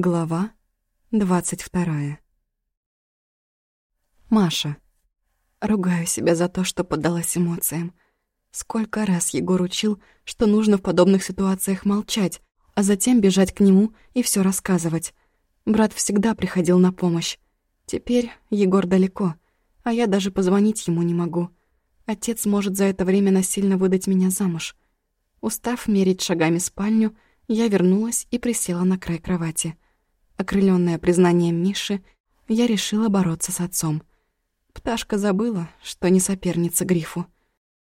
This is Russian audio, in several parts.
Глава двадцать вторая. Маша. Ругаю себя за то, что поддалась эмоциям. Сколько раз Егор учил, что нужно в подобных ситуациях молчать, а затем бежать к нему и все рассказывать. Брат всегда приходил на помощь. Теперь Егор далеко, а я даже позвонить ему не могу. Отец может за это время насильно выдать меня замуж. Устав мерить шагами спальню, я вернулась и присела на край кровати — Окрыленная признанием Миши, я решила бороться с отцом. Пташка забыла, что не соперница Грифу.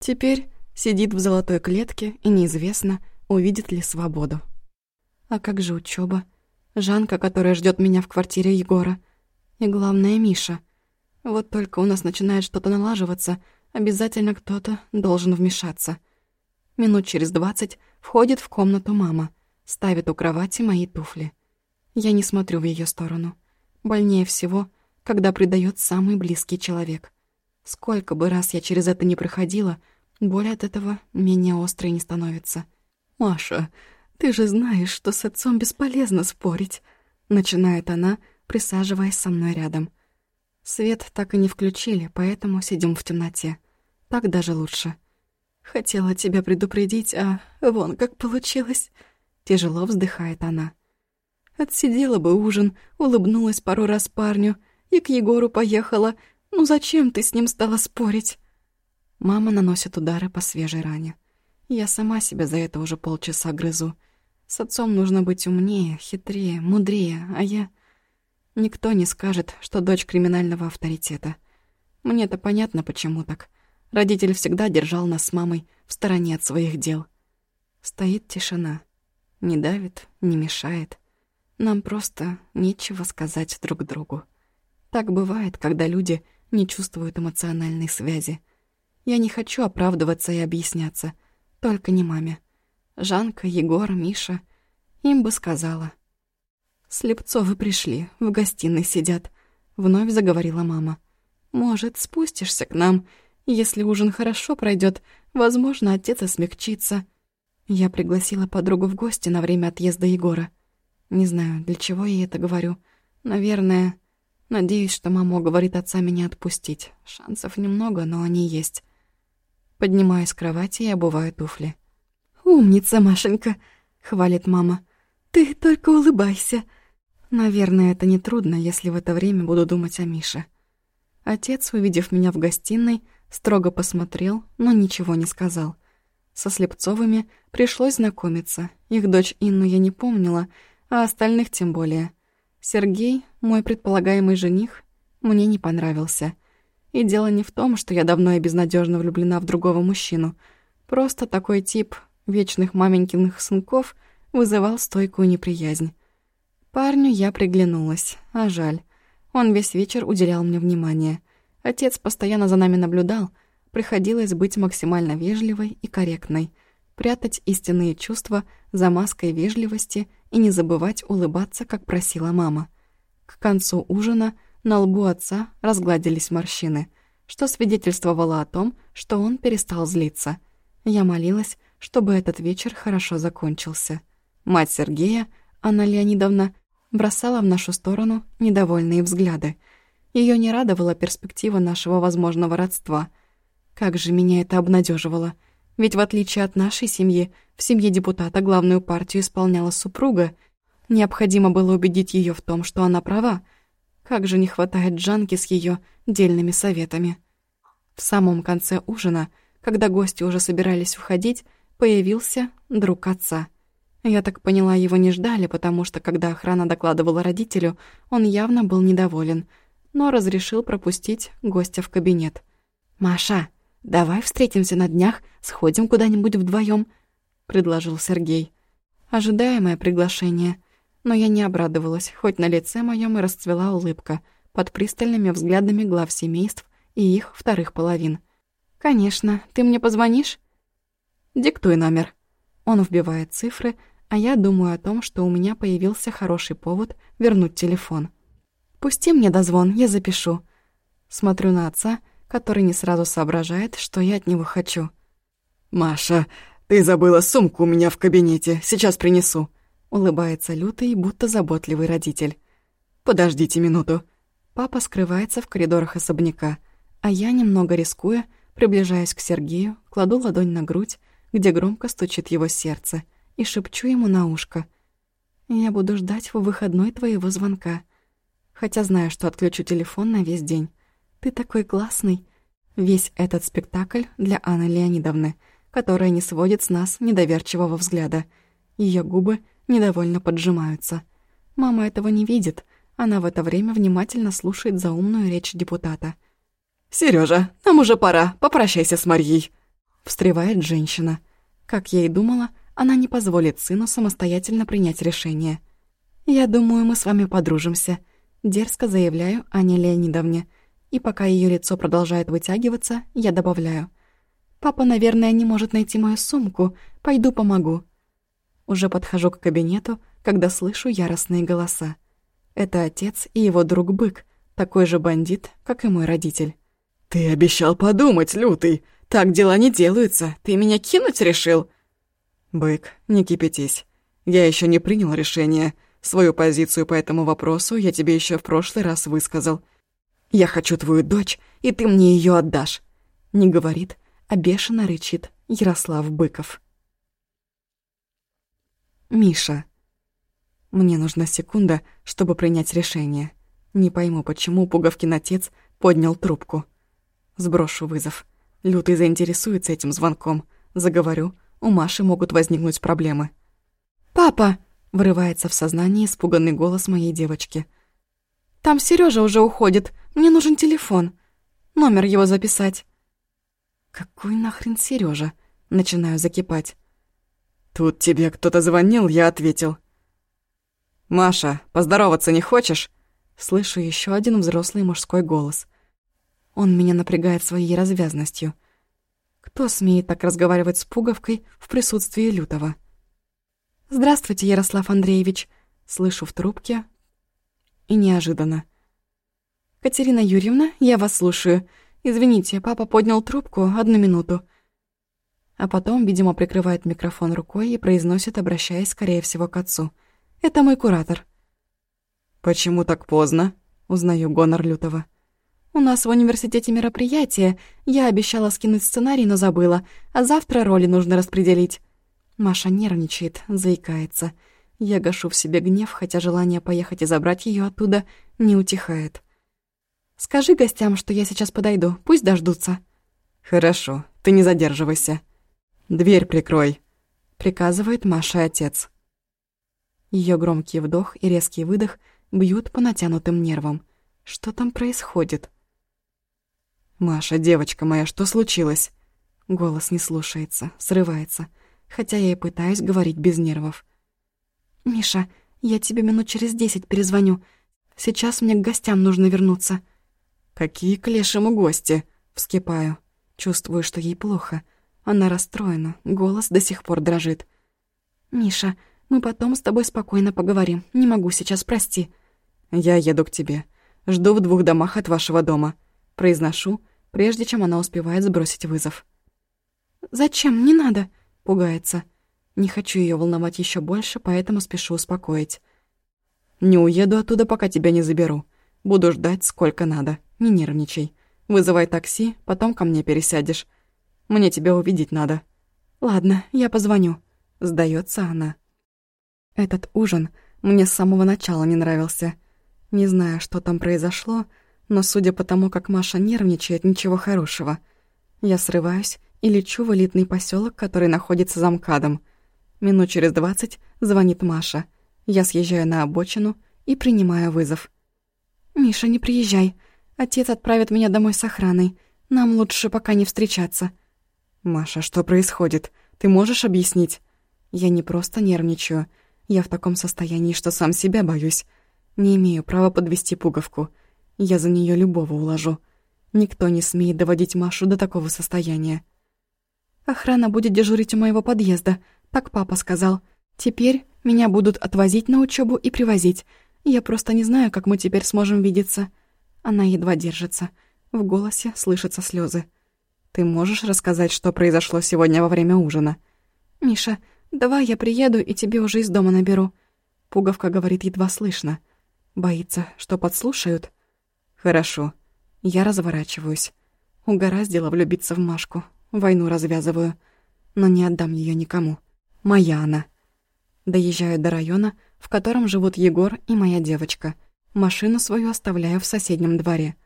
Теперь сидит в золотой клетке, и неизвестно, увидит ли свободу. А как же учеба? Жанка, которая ждет меня в квартире Егора. И главное, Миша. Вот только у нас начинает что-то налаживаться, обязательно кто-то должен вмешаться. Минут через двадцать входит в комнату мама, ставит у кровати мои туфли. Я не смотрю в ее сторону. Больнее всего, когда предает самый близкий человек. Сколько бы раз я через это не проходила, боль от этого менее острой не становится. «Маша, ты же знаешь, что с отцом бесполезно спорить», — начинает она, присаживаясь со мной рядом. Свет так и не включили, поэтому сидим в темноте. Так даже лучше. Хотела тебя предупредить, а вон как получилось. Тяжело вздыхает она. Отсидела бы ужин, улыбнулась пару раз парню и к Егору поехала. Ну зачем ты с ним стала спорить? Мама наносит удары по свежей ране. Я сама себя за это уже полчаса грызу. С отцом нужно быть умнее, хитрее, мудрее, а я... Никто не скажет, что дочь криминального авторитета. Мне-то понятно, почему так. Родитель всегда держал нас с мамой в стороне от своих дел. Стоит тишина. Не давит, не мешает. Нам просто нечего сказать друг другу. Так бывает, когда люди не чувствуют эмоциональной связи. Я не хочу оправдываться и объясняться. Только не маме. Жанка, Егор, Миша. Им бы сказала. «Слепцовы пришли, в гостиной сидят», — вновь заговорила мама. «Может, спустишься к нам? Если ужин хорошо пройдет, возможно, отец и смягчится». Я пригласила подругу в гости на время отъезда Егора. Не знаю, для чего я это говорю. Наверное, надеюсь, что мама говорит отца меня отпустить. Шансов немного, но они есть. Поднимаюсь с кровати и обуваю туфли. «Умница, Машенька!» — хвалит мама. «Ты только улыбайся!» Наверное, это нетрудно, если в это время буду думать о Мише. Отец, увидев меня в гостиной, строго посмотрел, но ничего не сказал. Со Слепцовыми пришлось знакомиться. Их дочь Инну я не помнила, а остальных тем более. Сергей, мой предполагаемый жених, мне не понравился. И дело не в том, что я давно и безнадежно влюблена в другого мужчину. Просто такой тип вечных маменькиных сынков вызывал стойкую неприязнь. Парню я приглянулась, а жаль. Он весь вечер уделял мне внимание. Отец постоянно за нами наблюдал, приходилось быть максимально вежливой и корректной, прятать истинные чувства за маской вежливости и не забывать улыбаться, как просила мама. К концу ужина на лбу отца разгладились морщины, что свидетельствовало о том, что он перестал злиться. Я молилась, чтобы этот вечер хорошо закончился. Мать Сергея, Анна Леонидовна, бросала в нашу сторону недовольные взгляды. Ее не радовала перспектива нашего возможного родства. Как же меня это обнадеживало! Ведь в отличие от нашей семьи, в семье депутата главную партию исполняла супруга. Необходимо было убедить ее в том, что она права. Как же не хватает Джанки с ее дельными советами. В самом конце ужина, когда гости уже собирались уходить, появился друг отца. Я так поняла, его не ждали, потому что, когда охрана докладывала родителю, он явно был недоволен, но разрешил пропустить гостя в кабинет. «Маша!» «Давай встретимся на днях, сходим куда-нибудь вдвоем, предложил Сергей. Ожидаемое приглашение, но я не обрадовалась, хоть на лице моем и расцвела улыбка под пристальными взглядами глав семейств и их вторых половин. «Конечно, ты мне позвонишь?» «Диктуй номер». Он вбивает цифры, а я думаю о том, что у меня появился хороший повод вернуть телефон. «Пусти мне дозвон, я запишу». Смотрю на отца — который не сразу соображает, что я от него хочу. «Маша, ты забыла сумку у меня в кабинете, сейчас принесу», Улыбается лютый, будто заботливый родитель. «Подождите минуту». Папа скрывается в коридорах особняка, а я, немного рискуя, приближаюсь к Сергею, кладу ладонь на грудь, где громко стучит его сердце, и шепчу ему на ушко. «Я буду ждать в выходной твоего звонка. Хотя знаю, что отключу телефон на весь день. Ты такой классный». Весь этот спектакль для Анны Леонидовны, которая не сводит с нас недоверчивого взгляда. Ее губы недовольно поджимаются. Мама этого не видит. Она в это время внимательно слушает заумную речь депутата. «Серёжа, нам уже пора, попрощайся с Марьей», — встревает женщина. Как я и думала, она не позволит сыну самостоятельно принять решение. «Я думаю, мы с вами подружимся», — дерзко заявляю Ане Леонидовне — и пока ее лицо продолжает вытягиваться, я добавляю. «Папа, наверное, не может найти мою сумку. Пойду помогу». Уже подхожу к кабинету, когда слышу яростные голоса. Это отец и его друг Бык, такой же бандит, как и мой родитель. «Ты обещал подумать, Лютый. Так дела не делаются. Ты меня кинуть решил?» «Бык, не кипятись. Я еще не принял решение. Свою позицию по этому вопросу я тебе еще в прошлый раз высказал. «Я хочу твою дочь, и ты мне ее отдашь!» Не говорит, а бешено рычит Ярослав Быков. Миша. Мне нужна секунда, чтобы принять решение. Не пойму, почему Пуговкин отец поднял трубку. Сброшу вызов. Лютый заинтересуется этим звонком. Заговорю, у Маши могут возникнуть проблемы. «Папа!» — вырывается в сознание испуганный голос моей девочки. «Там Сережа уже уходит. Мне нужен телефон. Номер его записать». «Какой нахрен Сережа? Начинаю закипать. «Тут тебе кто-то звонил, я ответил». «Маша, поздороваться не хочешь?» Слышу еще один взрослый мужской голос. Он меня напрягает своей развязностью. Кто смеет так разговаривать с пуговкой в присутствии Лютого? «Здравствуйте, Ярослав Андреевич!» Слышу в трубке. И неожиданно. «Катерина Юрьевна, я вас слушаю. Извините, папа поднял трубку одну минуту». А потом, видимо, прикрывает микрофон рукой и произносит, обращаясь, скорее всего, к отцу. «Это мой куратор». «Почему так поздно?» — узнаю гонор Лютого. «У нас в университете мероприятие. Я обещала скинуть сценарий, но забыла. А завтра роли нужно распределить». Маша нервничает, заикается. Я гашу в себе гнев, хотя желание поехать и забрать ее оттуда не утихает. Скажи гостям, что я сейчас подойду, пусть дождутся». «Хорошо, ты не задерживайся. Дверь прикрой», — приказывает Маша отец. Ее громкий вдох и резкий выдох бьют по натянутым нервам. Что там происходит? «Маша, девочка моя, что случилось?» Голос не слушается, срывается, хотя я и пытаюсь говорить без нервов. «Миша, я тебе минут через десять перезвоню. Сейчас мне к гостям нужно вернуться». «Какие к лешему гости?» Вскипаю. Чувствую, что ей плохо. Она расстроена, голос до сих пор дрожит. «Миша, мы потом с тобой спокойно поговорим. Не могу сейчас, прости». «Я еду к тебе. Жду в двух домах от вашего дома». Произношу, прежде чем она успевает сбросить вызов. «Зачем? Не надо!» — пугается. Не хочу ее волновать еще больше, поэтому спешу успокоить. «Не уеду оттуда, пока тебя не заберу. Буду ждать, сколько надо. Не нервничай. Вызывай такси, потом ко мне пересядешь. Мне тебя увидеть надо». «Ладно, я позвоню», — сдается она. Этот ужин мне с самого начала не нравился. Не знаю, что там произошло, но судя по тому, как Маша нервничает, ничего хорошего. Я срываюсь и лечу в элитный поселок, который находится за МКАДом. Минут через двадцать звонит Маша. Я съезжаю на обочину и принимаю вызов. «Миша, не приезжай. Отец отправит меня домой с охраной. Нам лучше пока не встречаться». «Маша, что происходит? Ты можешь объяснить?» «Я не просто нервничаю. Я в таком состоянии, что сам себя боюсь. Не имею права подвести пуговку. Я за нее любого уложу. Никто не смеет доводить Машу до такого состояния». «Охрана будет дежурить у моего подъезда», так папа сказал. Теперь меня будут отвозить на учебу и привозить. Я просто не знаю, как мы теперь сможем видеться». Она едва держится. В голосе слышатся слезы. «Ты можешь рассказать, что произошло сегодня во время ужина?» «Миша, давай я приеду и тебе уже из дома наберу». Пуговка говорит едва слышно. Боится, что подслушают. Хорошо. Я разворачиваюсь. Угораздило влюбиться в Машку. Войну развязываю. Но не отдам ее никому. Моя она. Доезжаю до района, в котором живут Егор и моя девочка. Машину свою оставляю в соседнем дворе.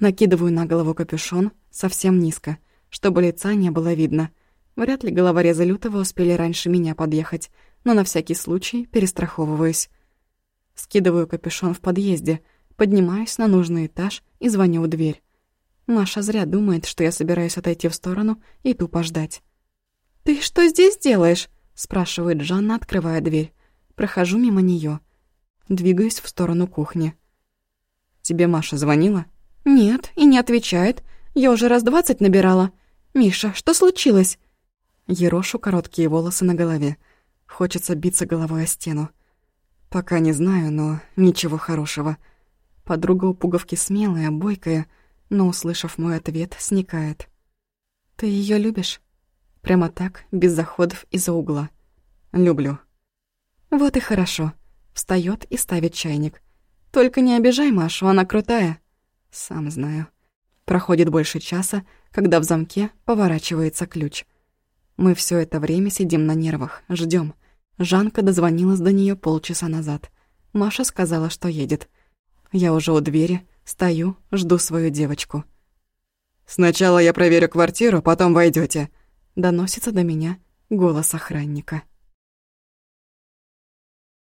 Накидываю на голову капюшон совсем низко, чтобы лица не было видно. Вряд ли головорезы Лютого успели раньше меня подъехать, но на всякий случай перестраховываюсь. Скидываю капюшон в подъезде, поднимаюсь на нужный этаж и звоню в дверь. Маша зря думает, что я собираюсь отойти в сторону и тупо ждать. «Ты что здесь делаешь?» — спрашивает Жанна, открывая дверь. Прохожу мимо нее, Двигаюсь в сторону кухни. «Тебе Маша звонила?» «Нет, и не отвечает. Я уже раз двадцать набирала. Миша, что случилось?» Ерошу короткие волосы на голове. Хочется биться головой о стену. Пока не знаю, но ничего хорошего. Подруга у пуговки смелая, бойкая, но, услышав мой ответ, сникает. «Ты ее любишь?» Прямо так, без заходов из-за угла. «Люблю». «Вот и хорошо». Встает и ставит чайник. «Только не обижай Машу, она крутая». «Сам знаю». Проходит больше часа, когда в замке поворачивается ключ. Мы все это время сидим на нервах, ждем. Жанка дозвонилась до нее полчаса назад. Маша сказала, что едет. Я уже у двери, стою, жду свою девочку. «Сначала я проверю квартиру, потом войдете. Доносится до меня голос охранника.